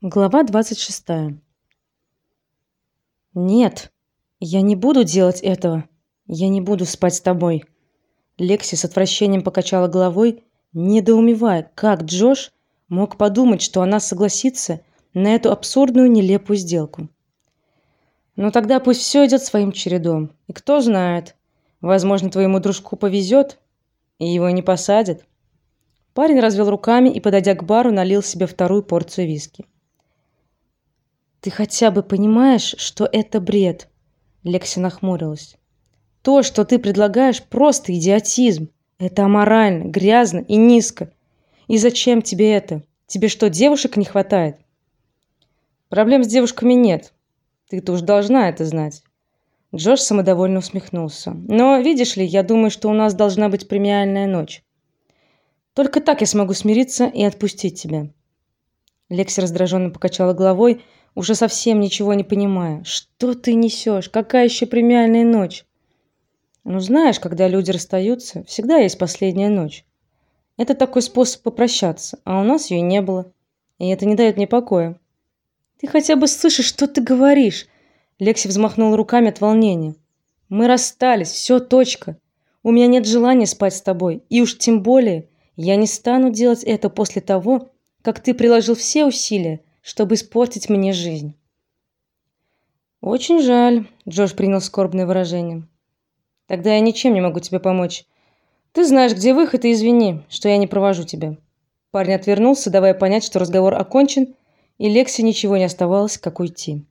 Глава двадцать шестая. Нет, я не буду делать этого. Я не буду спать с тобой. Лекси с отвращением покачала головой, недоумевая, как Джош мог подумать, что она согласится на эту абсурдную, нелепую сделку. Ну тогда пусть все идет своим чередом. И кто знает, возможно, твоему дружку повезет, и его не посадят. Парень развел руками и, подойдя к бару, налил себе вторую порцию виски. Ты хотя бы понимаешь, что это бред? Лекси нахмурилась. То, что ты предлагаешь, просто идиотизм. Это аморально, грязно и низко. И зачем тебе это? Тебе что, девушек не хватает? Проблем с девушками нет. Ты-то уж должна это знать. Джош самодовольно усмехнулся. Но, видишь ли, я думаю, что у нас должна быть премиальная ночь. Только так я смогу смириться и отпустить тебя. Лекси раздраженно покачала головой, уже совсем ничего не понимая. Что ты несешь? Какая еще премиальная ночь? Ну, знаешь, когда люди расстаются, всегда есть последняя ночь. Это такой способ попрощаться, а у нас ее не было. И это не дает мне покоя. Ты хотя бы слышишь, что ты говоришь? Лекси взмахнула руками от волнения. Мы расстались, все, точка. У меня нет желания спать с тобой, и уж тем более я не стану делать это после того, как ты приложил все усилия, чтобы испортить мне жизнь. Очень жаль, Джош принял скорбное выражение. Тогда я ничем не могу тебе помочь. Ты знаешь, где выход, и извини, что я не провожу тебя. Парень отвернулся, давая понять, что разговор окончен, и Лекси ничего не оставалось, как уйти.